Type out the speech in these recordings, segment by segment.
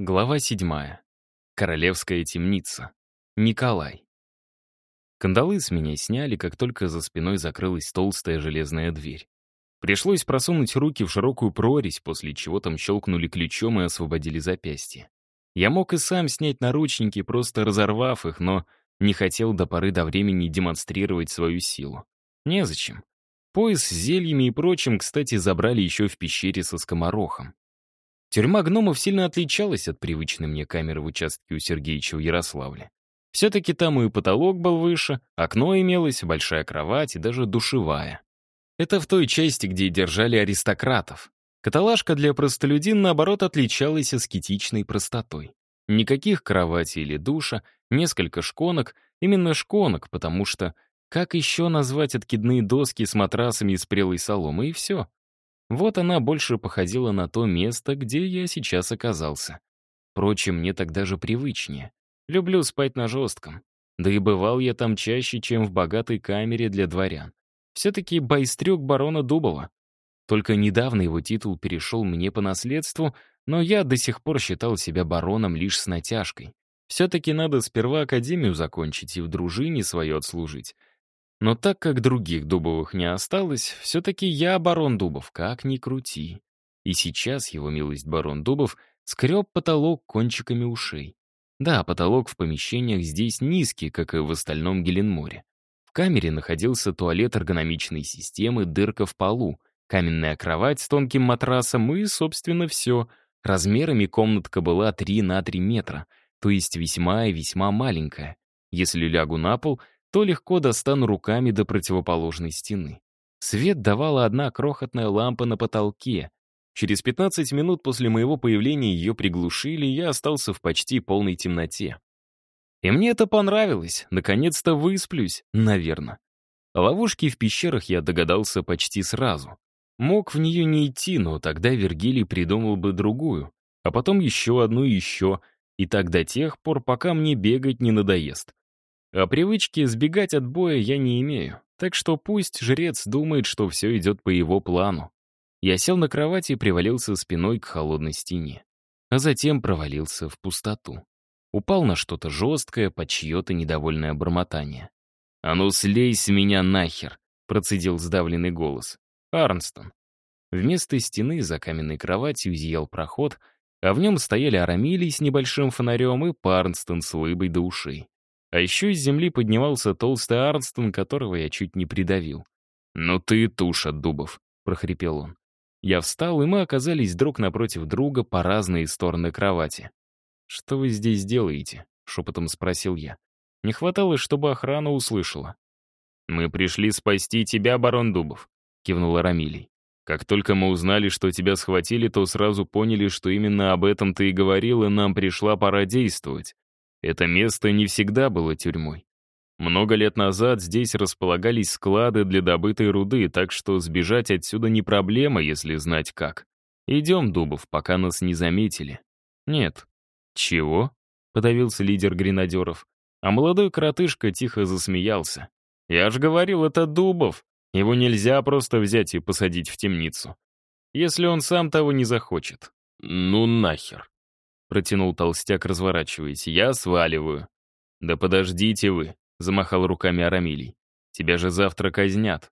Глава седьмая. Королевская темница. Николай. Кандалы с меня сняли, как только за спиной закрылась толстая железная дверь. Пришлось просунуть руки в широкую прорезь, после чего там щелкнули ключом и освободили запястье. Я мог и сам снять наручники, просто разорвав их, но не хотел до поры до времени демонстрировать свою силу. Незачем. Пояс с зельями и прочим, кстати, забрали еще в пещере со скоморохом. Тюрьма гномов сильно отличалась от привычной мне камеры в участке у Сергеича в Ярославле. Все-таки там и потолок был выше, окно имелось, большая кровать и даже душевая. Это в той части, где держали аристократов. Каталажка для простолюдин, наоборот, отличалась аскетичной простотой. Никаких кровати или душа, несколько шконок, именно шконок, потому что как еще назвать откидные доски с матрасами из прелой соломы, и все. Вот она больше походила на то место, где я сейчас оказался. Впрочем, мне так даже привычнее. Люблю спать на жестком. Да и бывал я там чаще, чем в богатой камере для дворян. Все-таки байстрюк барона Дубова. Только недавно его титул перешел мне по наследству, но я до сих пор считал себя бароном лишь с натяжкой. Все-таки надо сперва академию закончить и в дружине свое отслужить. Но так как других Дубовых не осталось, все-таки я барон Дубов, как ни крути. И сейчас его милость барон Дубов скреб потолок кончиками ушей. Да, потолок в помещениях здесь низкий, как и в остальном Геленморе. В камере находился туалет эргономичной системы, дырка в полу, каменная кровать с тонким матрасом и, собственно, все. Размерами комнатка была 3 на 3 метра, то есть весьма и весьма маленькая. Если лягу на пол — то легко достану руками до противоположной стены. Свет давала одна крохотная лампа на потолке. Через 15 минут после моего появления ее приглушили, и я остался в почти полной темноте. И мне это понравилось. Наконец-то высплюсь, наверное. О ловушке в пещерах я догадался почти сразу. Мог в нее не идти, но тогда Вергилий придумал бы другую, а потом еще одну и еще, и так до тех пор, пока мне бегать не надоест. А привычки сбегать от боя я не имею, так что пусть жрец думает, что все идет по его плану. Я сел на кровати и привалился спиной к холодной стене, а затем провалился в пустоту. Упал на что-то жесткое, под чье-то недовольное бормотание. «А ну слей с меня нахер!» — процедил сдавленный голос. «Арнстон». Вместо стены за каменной кроватью зиял проход, а в нем стояли Арамилий с небольшим фонарем и Парнстон с улыбой до ушей. А еще из земли поднимался толстый Арнстон, которого я чуть не придавил. «Ну ты туша, Дубов», — прохрипел он. Я встал, и мы оказались друг напротив друга по разные стороны кровати. «Что вы здесь делаете?» — шепотом спросил я. Не хватало, чтобы охрана услышала. «Мы пришли спасти тебя, барон Дубов», — кивнул Рамилий. «Как только мы узнали, что тебя схватили, то сразу поняли, что именно об этом ты и говорил, и нам пришла пора действовать. Это место не всегда было тюрьмой. Много лет назад здесь располагались склады для добытой руды, так что сбежать отсюда не проблема, если знать как. Идем, Дубов, пока нас не заметили. Нет. Чего? Подавился лидер гренадеров. А молодой коротышка тихо засмеялся. Я ж говорил, это Дубов. Его нельзя просто взять и посадить в темницу. Если он сам того не захочет. Ну нахер. Протянул толстяк, разворачиваясь. «Я сваливаю». «Да подождите вы», — замахал руками Арамилий. «Тебя же завтра казнят».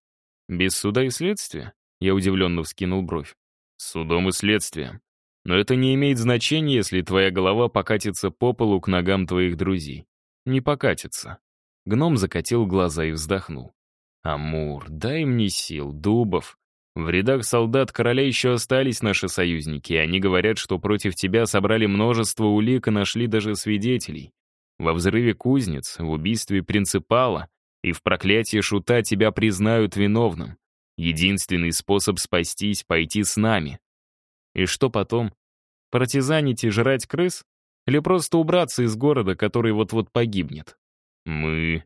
«Без суда и следствия?» Я удивленно вскинул бровь. «Судом и следствием. Но это не имеет значения, если твоя голова покатится по полу к ногам твоих друзей. Не покатится». Гном закатил глаза и вздохнул. «Амур, дай мне сил, Дубов. В рядах солдат короля еще остались наши союзники, и они говорят, что против тебя собрали множество улик и нашли даже свидетелей. Во взрыве кузнец, в убийстве принципала и в проклятии шута тебя признают виновным. Единственный способ спастись — пойти с нами. И что потом? Партизанить и жрать крыс? Или просто убраться из города, который вот-вот погибнет? Мы...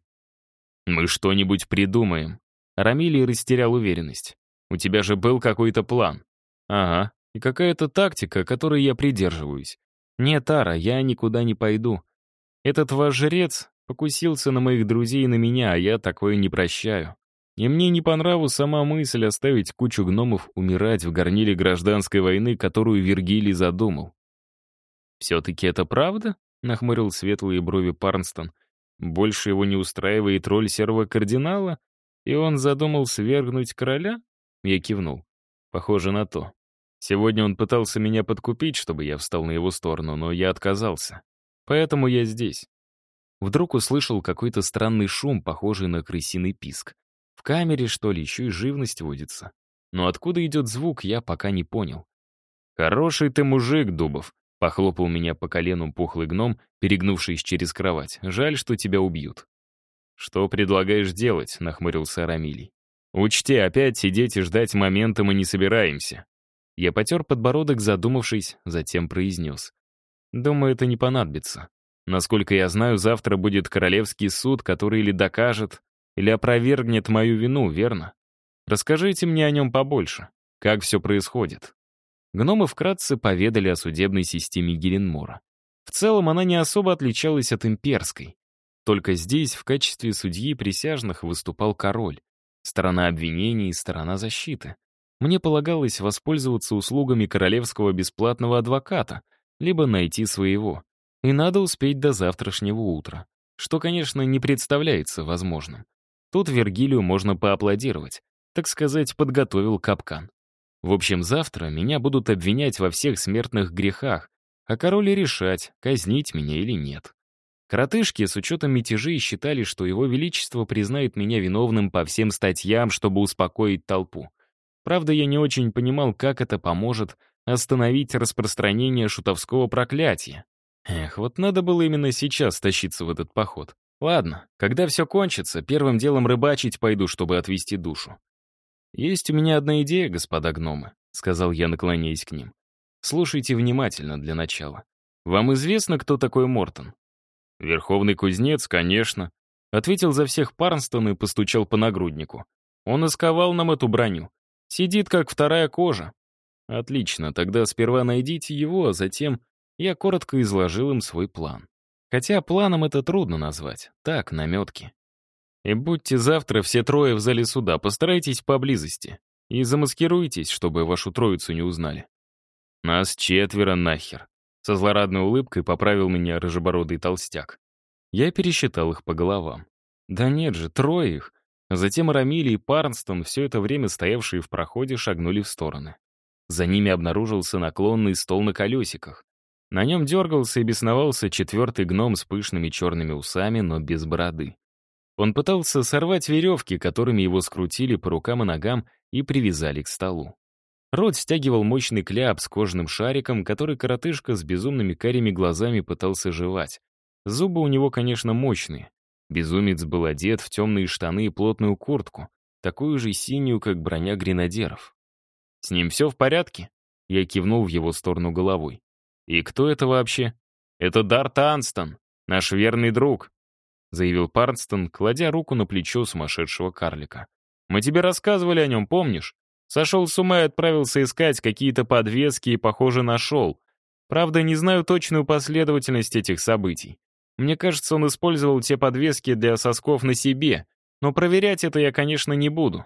Мы что-нибудь придумаем. Рамилий растерял уверенность. У тебя же был какой-то план. Ага, и какая-то тактика, которой я придерживаюсь. Нет, Ара, я никуда не пойду. Этот ваш жрец покусился на моих друзей и на меня, а я такое не прощаю. И мне не по нраву сама мысль оставить кучу гномов умирать в горниле гражданской войны, которую Вергилий задумал. «Все-таки это правда?» — нахмурил светлые брови Парнстон. «Больше его не устраивает роль серого кардинала, и он задумал свергнуть короля?» Я кивнул. «Похоже на то. Сегодня он пытался меня подкупить, чтобы я встал на его сторону, но я отказался. Поэтому я здесь». Вдруг услышал какой-то странный шум, похожий на крысиный писк. В камере, что ли, еще и живность водится. Но откуда идет звук, я пока не понял. «Хороший ты мужик, Дубов», — похлопал меня по колену пухлый гном, перегнувшись через кровать. «Жаль, что тебя убьют». «Что предлагаешь делать?» — нахмурился Арамилий. «Учти, опять сидеть и ждать момента мы не собираемся». Я потер подбородок, задумавшись, затем произнес. «Думаю, это не понадобится. Насколько я знаю, завтра будет королевский суд, который или докажет, или опровергнет мою вину, верно? Расскажите мне о нем побольше. Как все происходит?» Гномы вкратце поведали о судебной системе Геленмора. В целом она не особо отличалась от имперской. Только здесь в качестве судьи присяжных выступал король, сторона обвинений и сторона защиты. Мне полагалось воспользоваться услугами королевского бесплатного адвоката, либо найти своего. И надо успеть до завтрашнего утра, что, конечно, не представляется возможным. Тут Вергилию можно поаплодировать, так сказать, подготовил капкан. В общем, завтра меня будут обвинять во всех смертных грехах, а король решать, казнить меня или нет. Коротышки с учетом мятежей считали, что его величество признает меня виновным по всем статьям, чтобы успокоить толпу. Правда, я не очень понимал, как это поможет остановить распространение шутовского проклятия. Эх, вот надо было именно сейчас тащиться в этот поход. Ладно, когда все кончится, первым делом рыбачить пойду, чтобы отвести душу. «Есть у меня одна идея, господа гномы», — сказал я, наклоняясь к ним. «Слушайте внимательно для начала. Вам известно, кто такой Мортон?» «Верховный кузнец, конечно», — ответил за всех Парнстон и постучал по нагруднику. «Он исковал нам эту броню. Сидит, как вторая кожа». «Отлично, тогда сперва найдите его, а затем...» Я коротко изложил им свой план. Хотя планом это трудно назвать. Так, наметки. И будьте завтра все трое в зале суда, постарайтесь поблизости. И замаскируйтесь, чтобы вашу троицу не узнали. Нас четверо нахер. Со злорадной улыбкой поправил меня рыжебородый толстяк. Я пересчитал их по головам. Да нет же, трое их. Затем Рамили и Парнстон, все это время стоявшие в проходе, шагнули в стороны. За ними обнаружился наклонный стол на колесиках. На нем дергался и бесновался четвертый гном с пышными черными усами, но без бороды. Он пытался сорвать веревки, которыми его скрутили по рукам и ногам и привязали к столу. Рот стягивал мощный кляп с кожаным шариком, который коротышка с безумными карими глазами пытался жевать. Зубы у него, конечно, мощные. Безумец был одет в темные штаны и плотную куртку, такую же синюю, как броня гренадеров. «С ним все в порядке?» Я кивнул в его сторону головой. «И кто это вообще?» «Это Дарт Анстон, наш верный друг. — заявил Парнстон, кладя руку на плечо сумасшедшего карлика. «Мы тебе рассказывали о нем, помнишь? Сошел с ума и отправился искать какие-то подвески и, похоже, нашел. Правда, не знаю точную последовательность этих событий. Мне кажется, он использовал те подвески для сосков на себе, но проверять это я, конечно, не буду».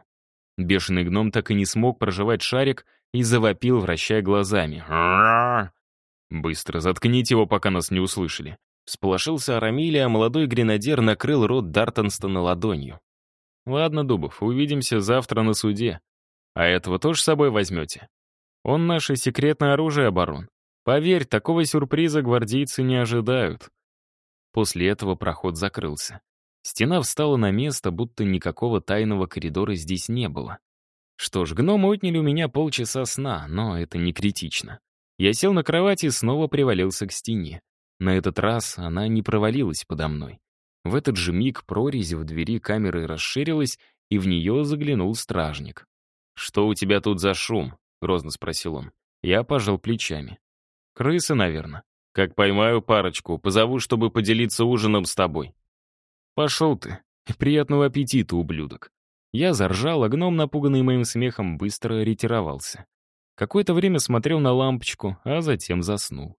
Бешеный гном так и не смог проживать шарик и завопил, вращая глазами. «Быстро заткните его, пока нас не услышали. Сполошился Арамилия, а молодой гренадер накрыл рот Дартонстона ладонью. «Ладно, Дубов, увидимся завтра на суде. А этого тоже с собой возьмете? Он наше секретное оружие, барон. Поверь, такого сюрприза гвардейцы не ожидают». После этого проход закрылся. Стена встала на место, будто никакого тайного коридора здесь не было. Что ж, гномы отняли у меня полчаса сна, но это не критично. Я сел на кровати и снова привалился к стене. На этот раз она не провалилась подо мной. В этот же миг прорезь в двери камеры расширилась, и в нее заглянул стражник. «Что у тебя тут за шум?» — грозно спросил он. Я пожал плечами. «Крысы, наверное. Как поймаю парочку, позову, чтобы поделиться ужином с тобой». «Пошел ты. Приятного аппетита, ублюдок». Я заржал, а гном, напуганный моим смехом, быстро ретировался. Какое-то время смотрел на лампочку, а затем заснул.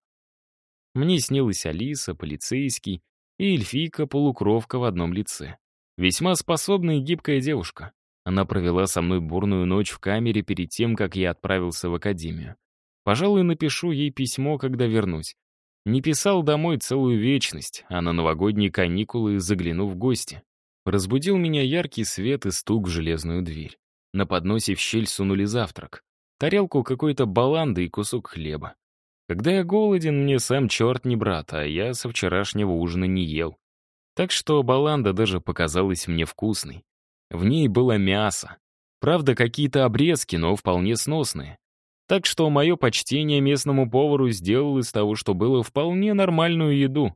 Мне снилась Алиса, полицейский и эльфийка-полукровка в одном лице. Весьма способная и гибкая девушка. Она провела со мной бурную ночь в камере перед тем, как я отправился в академию. Пожалуй, напишу ей письмо, когда вернусь. Не писал домой целую вечность, а на новогодние каникулы заглянув в гости. Разбудил меня яркий свет и стук в железную дверь. На подносе в щель сунули завтрак. Тарелку какой-то баланды и кусок хлеба. Когда я голоден, мне сам черт не брат, а я со вчерашнего ужина не ел. Так что баланда даже показалась мне вкусной. В ней было мясо. Правда, какие-то обрезки, но вполне сносные. Так что мое почтение местному повару сделал из того, что было вполне нормальную еду.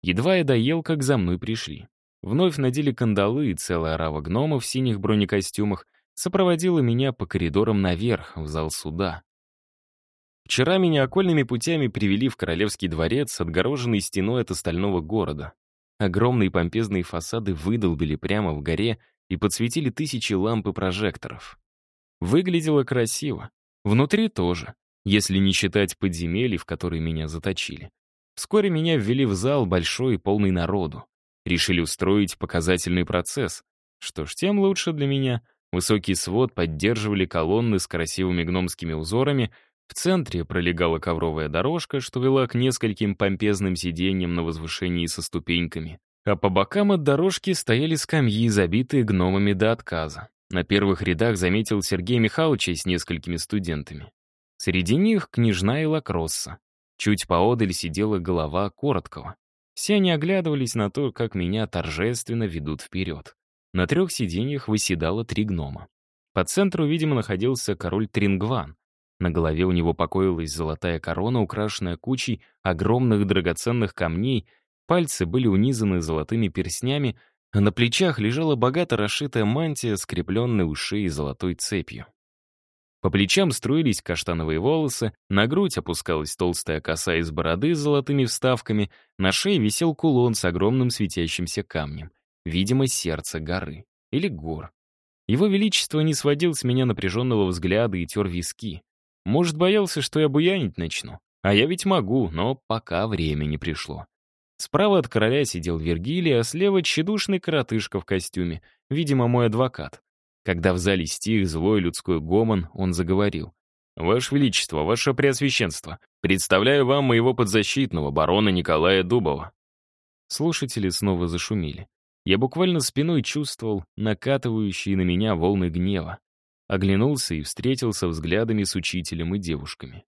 Едва я доел, как за мной пришли. Вновь надели кандалы, и целая орава гномов в синих бронекостюмах сопроводила меня по коридорам наверх, в зал суда. Вчера меня окольными путями привели в Королевский дворец, отгороженный стеной от остального города. Огромные помпезные фасады выдолбили прямо в горе и подсветили тысячи ламп и прожекторов. Выглядело красиво. Внутри тоже, если не считать подземелий, в которые меня заточили. Вскоре меня ввели в зал большой и полный народу. Решили устроить показательный процесс. Что ж, тем лучше для меня. Высокий свод поддерживали колонны с красивыми гномскими узорами, в центре пролегала ковровая дорожка, что вела к нескольким помпезным сиденьям на возвышении со ступеньками. А по бокам от дорожки стояли скамьи, забитые гномами до отказа. На первых рядах заметил Сергей Михайлович с несколькими студентами. Среди них княжна и лакросса. Чуть поодаль сидела голова Короткого. Все они оглядывались на то, как меня торжественно ведут вперед. На трех сиденьях выседало три гнома. По центру, видимо, находился король Трингван. На голове у него покоилась золотая корона, украшенная кучей огромных драгоценных камней, пальцы были унизаны золотыми перстнями, а на плечах лежала богато расшитая мантия, скрепленная у шеи золотой цепью. По плечам струились каштановые волосы, на грудь опускалась толстая коса из бороды с золотыми вставками, на шее висел кулон с огромным светящимся камнем, видимо, сердце горы или гор. Его Величество не сводил с меня напряженного взгляда и тер виски. Может, боялся, что я буянить начну. А я ведь могу, но пока время не пришло. Справа от короля сидел Вергилий, а слева тщедушный коротышка в костюме, видимо, мой адвокат. Когда в зале стих злой людской гомон, он заговорил. «Ваше Величество, Ваше Преосвященство, представляю вам моего подзащитного, барона Николая Дубова». Слушатели снова зашумели. Я буквально спиной чувствовал накатывающие на меня волны гнева. Оглянулся и встретился взглядами с учителем и девушками.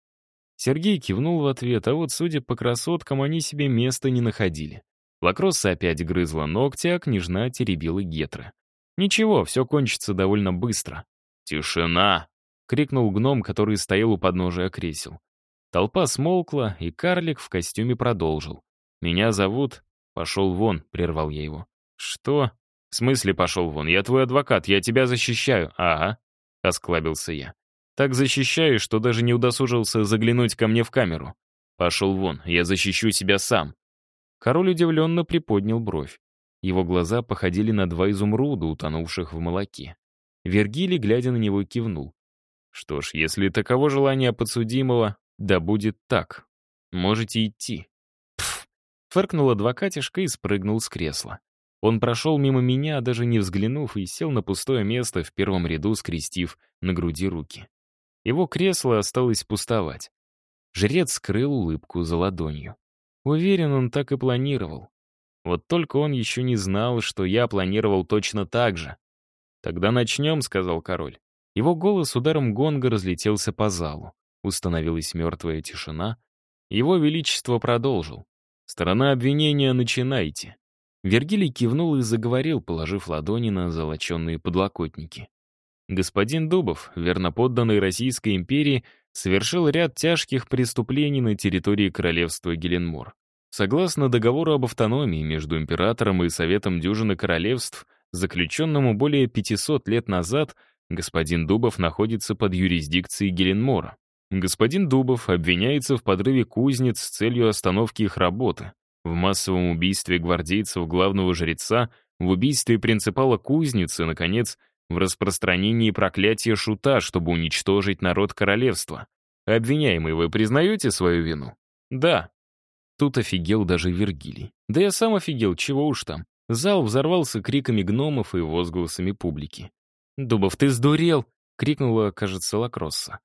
Сергей кивнул в ответ, а вот, судя по красоткам, они себе места не находили. Лакросса опять грызла ногти, а княжна теребила гетры. Ничего, все кончится довольно быстро. «Тишина!» — крикнул гном, который стоял у подножия кресел. Толпа смолкла, и карлик в костюме продолжил. «Меня зовут...» «Пошел вон», — прервал я его. «Что?» «В смысле пошел вон? Я твой адвокат, я тебя защищаю». «Ага», — осклабился я. Так защищаю, что даже не удосужился заглянуть ко мне в камеру. Пошел вон, я защищу себя сам. Король удивленно приподнял бровь. Его глаза походили на два изумруда, утонувших в молоке. Вергилий, глядя на него, кивнул. Что ж, если таково желание подсудимого, да будет так. Можете идти. Пф, фыркнул адвокатишка и спрыгнул с кресла. Он прошел мимо меня, даже не взглянув, и сел на пустое место в первом ряду, скрестив на груди руки. Его кресло осталось пустовать. Жрец скрыл улыбку за ладонью. Уверен, он так и планировал. Вот только он еще не знал, что я планировал точно так же. «Тогда начнем», — сказал король. Его голос ударом гонга разлетелся по залу. Установилась мертвая тишина. Его Величество продолжил. «Сторона обвинения, начинайте». Вергилий кивнул и заговорил, положив ладони на золоченные подлокотники. Господин Дубов, верноподданный Российской империи, совершил ряд тяжких преступлений на территории королевства Геленмор. Согласно договору об автономии между императором и Советом дюжины королевств, заключенному более 500 лет назад, господин Дубов находится под юрисдикцией Геленмора. Господин Дубов обвиняется в подрыве кузнец с целью остановки их работы, в массовом убийстве гвардейцев главного жреца, в убийстве принципала кузницы, наконец, в распространении проклятия шута, чтобы уничтожить народ королевства. Обвиняемый, вы признаете свою вину? Да. Тут офигел даже Вергилий. Да я сам офигел, чего уж там. Зал взорвался криками гномов и возгласами публики. «Дубов, ты сдурел!» — крикнула, кажется, Лакросса.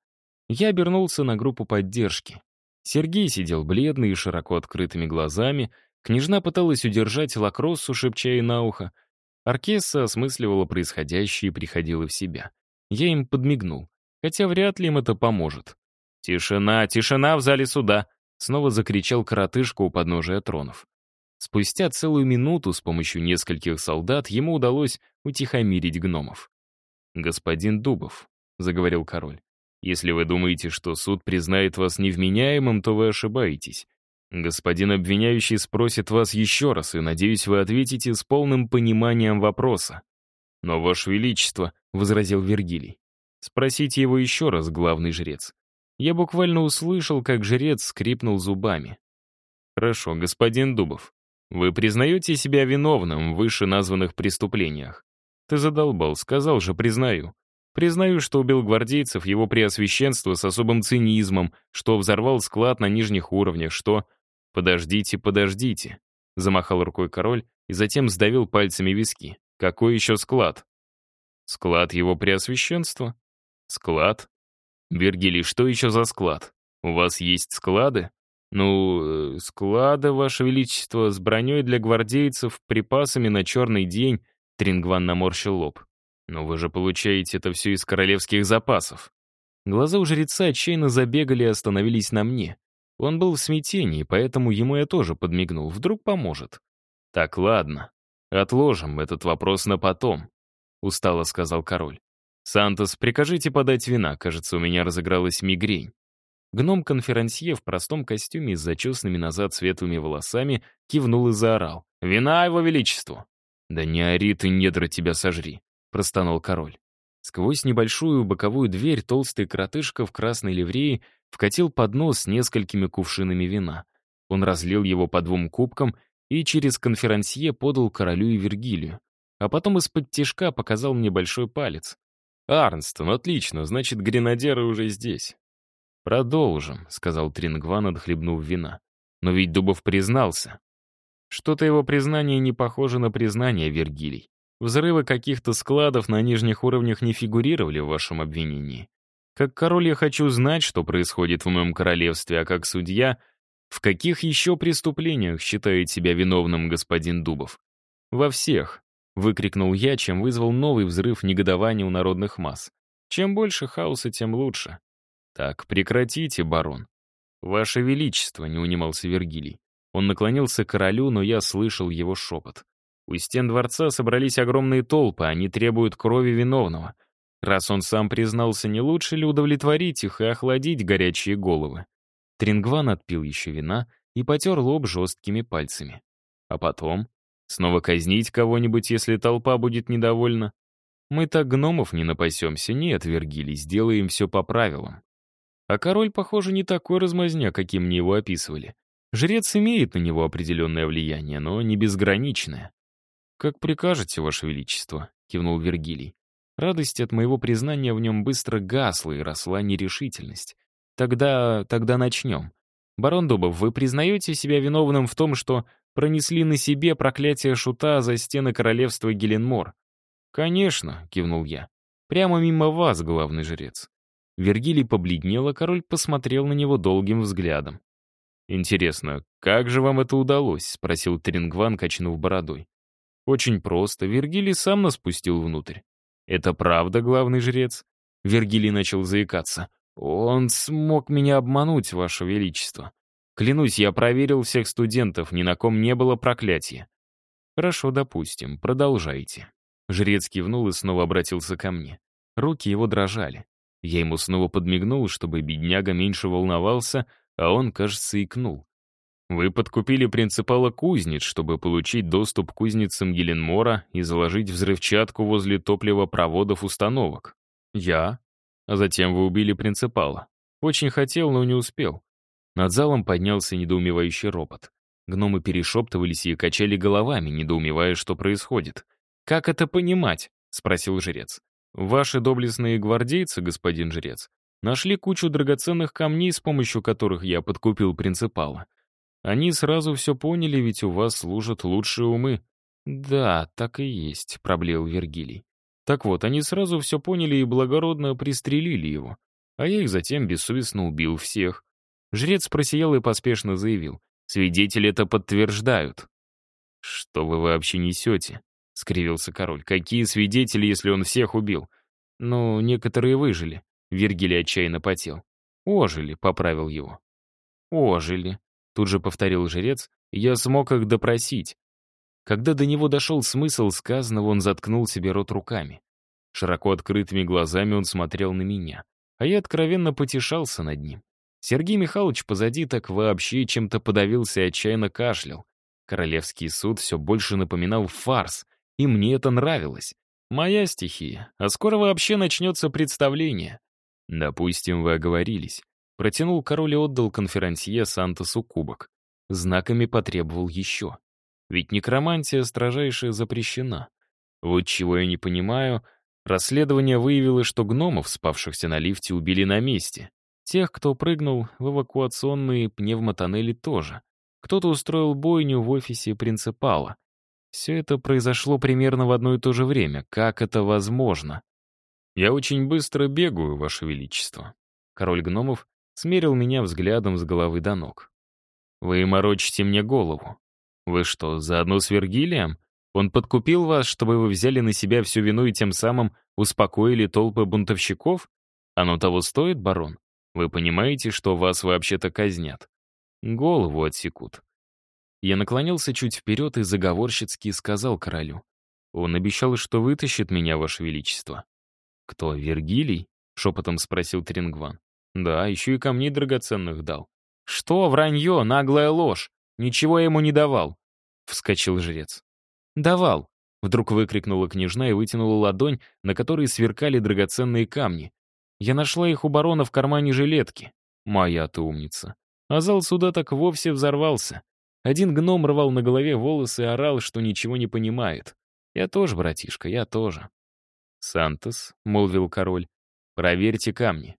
Я обернулся на группу поддержки. Сергей сидел бледный и широко открытыми глазами, княжна пыталась удержать лакроссу, шепча ей на ухо. Оркесса осмысливала происходящее и приходила в себя. Я им подмигнул, хотя вряд ли им это поможет. «Тишина, тишина в зале суда!» — снова закричал коротышка у подножия тронов. Спустя целую минуту с помощью нескольких солдат ему удалось утихомирить гномов. «Господин Дубов», — заговорил король, «если вы думаете, что суд признает вас невменяемым, то вы ошибаетесь. Господин обвиняющий спросит вас еще раз, и, надеюсь, вы ответите с полным пониманием вопроса». «Но, Ваше Величество», — возразил Вергилий, «спросите его еще раз, главный жрец». Я буквально услышал, как жрец скрипнул зубами. «Хорошо, господин Дубов, вы признаете себя виновным в вышеназванных преступлениях?» Ты задолбал, сказал же, признаю. Признаю, что убил гвардейцев его преосвященство с особым цинизмом, что взорвал склад на нижних уровнях, что... «Подождите, подождите», — замахал рукой король и затем сдавил пальцами виски. «Какой еще склад?» «Склад его преосвященства?» «Склад?» «Вергилий, что еще за склад? У вас есть склады?» «Ну, э, склады, ваше величество, с броней для гвардейцев, припасами на черный день, Трингван наморщил лоб. «Но вы же получаете это все из королевских запасов». Глаза у жреца отчаянно забегали и остановились на мне. Он был в смятении, поэтому ему я тоже подмигнул. Вдруг поможет. «Так, ладно. Отложим этот вопрос на потом», — устало сказал король. «Сантос, прикажите подать вина, кажется, у меня разыгралась мигрень». Гном-конферансье в простом костюме с зачесанными назад светлыми волосами кивнул и заорал. «Вина его величеству!» «Да не ори ты, недра, тебя сожри», — простонал король. Сквозь небольшую боковую дверь толстый кротышка в красной ливреи вкатил поднос с несколькими кувшинами вина. Он разлил его по двум кубкам и через конферансье подал королю и Вергилию. А потом из-под тишка показал мне большой палец. «Арнстон, отлично, значит, гренадеры уже здесь». «Продолжим», — сказал Трингван, отхлебнув вина. «Но ведь Дубов признался». Что-то его признание не похоже на признание Вергилий. Взрывы каких-то складов на нижних уровнях не фигурировали в вашем обвинении. Как король я хочу знать, что происходит в моем королевстве, а как судья, в каких еще преступлениях считает себя виновным господин Дубов? Во всех, выкрикнул я, чем вызвал новый взрыв негодования у народных масс. Чем больше хаоса, тем лучше. Так, прекратите, барон. Ваше Величество, не унимался Вергилий. Он наклонился к королю, но я слышал его шепот. У стен дворца собрались огромные толпы, они требуют крови виновного. Раз он сам признался, не лучше ли удовлетворить их и охладить горячие головы? Трингван отпил еще вина и потер лоб жесткими пальцами. А потом? Снова казнить кого-нибудь, если толпа будет недовольна? Мы так гномов не напасемся, нет, Вергилий, сделаем все по правилам. А король, похоже, не такой размазня, каким мне его описывали. Жрец имеет на него определенное влияние, но не безграничное. «Как прикажете, Ваше Величество», — кивнул Вергилий. Радость от моего признания в нем быстро гасла и росла нерешительность. «Тогда... тогда начнем. Барон Дубов, вы признаете себя виновным в том, что пронесли на себе проклятие шута за стены королевства Геленмор?» «Конечно», — кивнул я. «Прямо мимо вас, главный жрец». Вергилий побледнел, а король посмотрел на него долгим взглядом. «Интересно, как же вам это удалось?» — спросил Трингван, качнув бородой. «Очень просто. Вергилий сам нас пустил внутрь». «Это правда, главный жрец?» Вергилий начал заикаться. «Он смог меня обмануть, ваше величество. Клянусь, я проверил всех студентов, ни на ком не было проклятия». «Хорошо, допустим. Продолжайте». Жрец кивнул и снова обратился ко мне. Руки его дрожали. Я ему снова подмигнул, чтобы бедняга меньше волновался, а он, кажется, икнул. Вы подкупили принципала кузнец, чтобы получить доступ к кузницам Геленмора и заложить взрывчатку возле топливопроводов установок. Я. А затем вы убили принципала. Очень хотел, но не успел. Над залом поднялся недоумевающий ропот. Гномы перешептывались и качали головами, недоумевая, что происходит. «Как это понимать?» — спросил жрец. «Ваши доблестные гвардейцы, господин жрец, Нашли кучу драгоценных камней, с помощью которых я подкупил принципала. Они сразу все поняли, ведь у вас служат лучшие умы. Да, так и есть, проблеял Вергилий. Так вот, они сразу все поняли и благородно пристрелили его. А я их затем бессовестно убил всех. Жрец просиял и поспешно заявил. «Свидетели это подтверждают». «Что вы вообще несете?» — скривился король. «Какие свидетели, если он всех убил?» «Ну, некоторые выжили», — Вергилий отчаянно потел. «Ожили», — поправил его. «Ожили», — тут же повторил жрец. «Я смог их допросить». Когда до него дошел смысл сказанного, он заткнул себе рот руками. Широко открытыми глазами он смотрел на меня, а я откровенно потешался над ним. Сергей Михайлович позади так вообще чем-то подавился и отчаянно кашлял. Королевский суд все больше напоминал фарс, и мне это нравилось. Моя стихия, а скоро вообще начнется представление. Допустим, вы оговорились. Протянул король и отдал конферансье Сантосу кубок. Знаками потребовал еще. Ведь некромантия строжайшая запрещена. Вот чего я не понимаю, расследование выявило, что гномов, спавшихся на лифте, убили на месте. Тех, кто прыгнул в эвакуационные пневмотоннели тоже. Кто-то устроил бойню в офисе принципала. Все это произошло примерно в одно и то же время. Как это возможно? «Я очень быстро бегаю, Ваше Величество». Король гномов смерил меня взглядом с головы до ног. «Вы морочите мне голову. Вы что, заодно с Вергилием? Он подкупил вас, чтобы вы взяли на себя всю вину и тем самым успокоили толпы бунтовщиков? Оно того стоит, барон? Вы понимаете, что вас вообще-то казнят? Голову отсекут. Я наклонился чуть вперед и заговорщицки сказал королю. Он обещал, что вытащит меня, ваше величество. Кто, Вергилий? Шепотом спросил Трингван. Да, еще и камней драгоценных дал. Что, вранье, наглая ложь. Ничего ему не давал. Вскочил жрец. Давал. Вдруг выкрикнула княжна и вытянула ладонь, на которой сверкали драгоценные камни. Я нашла их у барона в кармане жилетки. Моя ты умница. А зал суда так вовсе взорвался. Один гном рвал на голове волосы и орал, что ничего не понимает. Я тоже, братишка, я тоже. «Сантос», — молвил король, — «проверьте камни».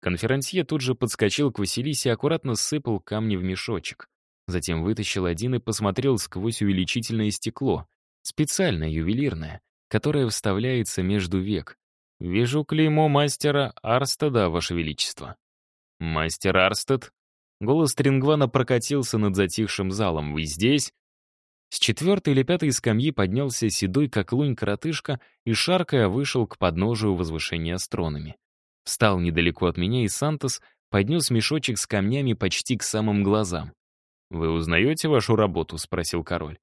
Конферансье тут же подскочил к Василисе и аккуратно сыпал камни в мешочек. Затем вытащил один и посмотрел сквозь увеличительное стекло, специальное, ювелирное, которое вставляется между век. «Вижу клеймо мастера Арстеда, Ваше Величество». «Мастер Арстед?» Голос Трингвана прокатился над затихшим залом. «Вы здесь?» С четвертой или пятой скамьи поднялся седой, как лунь, коротышка и, шаркая, вышел к подножию возвышения стронами. Встал недалеко от меня, и Сантос поднес мешочек с камнями почти к самым глазам. «Вы узнаете вашу работу?» — спросил король.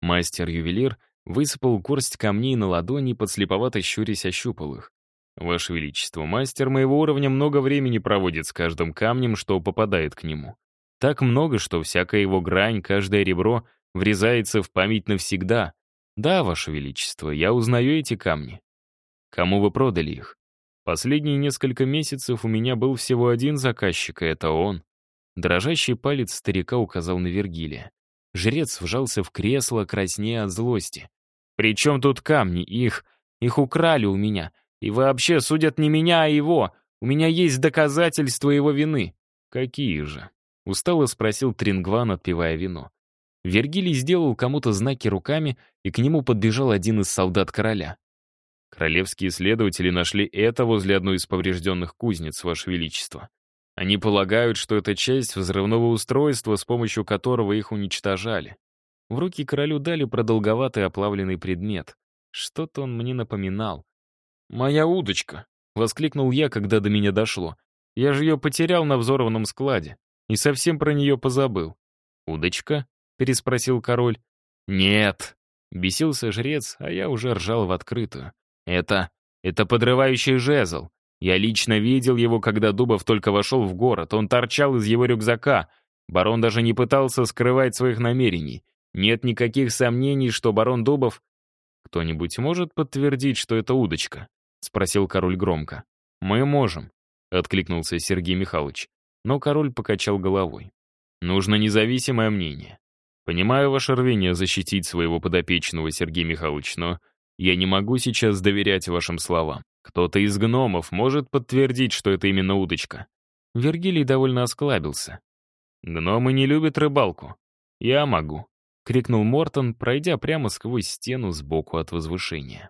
Мастер-ювелир Высыпал горсть камней на ладони, подслеповато щурясь ощупал их. «Ваше Величество, мастер моего уровня много времени проводит с каждым камнем, что попадает к нему. Так много, что всякая его грань, каждое ребро врезается в память навсегда. Да, Ваше Величество, я узнаю эти камни. Кому вы продали их? Последние несколько месяцев у меня был всего один заказчик, и это он. Дрожащий палец старика указал на Вергилия. Жрец вжался в кресло, краснея от злости. «При чем тут камни? Их... их украли у меня. И вообще судят не меня, а его. У меня есть доказательства его вины». «Какие же?» — устало спросил Трингван, отпивая вино. Вергилий сделал кому-то знаки руками, и к нему подбежал один из солдат короля. «Королевские следователи нашли это возле одной из поврежденных кузнец, Ваше Величество. Они полагают, что это часть взрывного устройства, с помощью которого их уничтожали. В руки королю дали продолговатый оплавленный предмет. Что-то он мне напоминал. «Моя удочка!» — воскликнул я, когда до меня дошло. «Я же ее потерял на взорванном складе и совсем про нее позабыл». «Удочка?» — переспросил король. «Нет!» — бесился жрец, а я уже ржал в открытую. «Это... это подрывающий жезл. Я лично видел его, когда Дубов только вошел в город. Он торчал из его рюкзака. Барон даже не пытался скрывать своих намерений. Нет никаких сомнений, что барон Дубов... «Кто-нибудь может подтвердить, что это удочка?» — спросил король громко. «Мы можем», — откликнулся Сергей Михайлович. Но король покачал головой. «Нужно независимое мнение. Понимаю ваше рвение защитить своего подопечного, Сергей Михайлович, но я не могу сейчас доверять вашим словам. Кто-то из гномов может подтвердить, что это именно удочка. Вергилий довольно осклабился. «Гномы не любят рыбалку. Я могу», — крикнул Мортон, пройдя прямо сквозь стену сбоку от возвышения.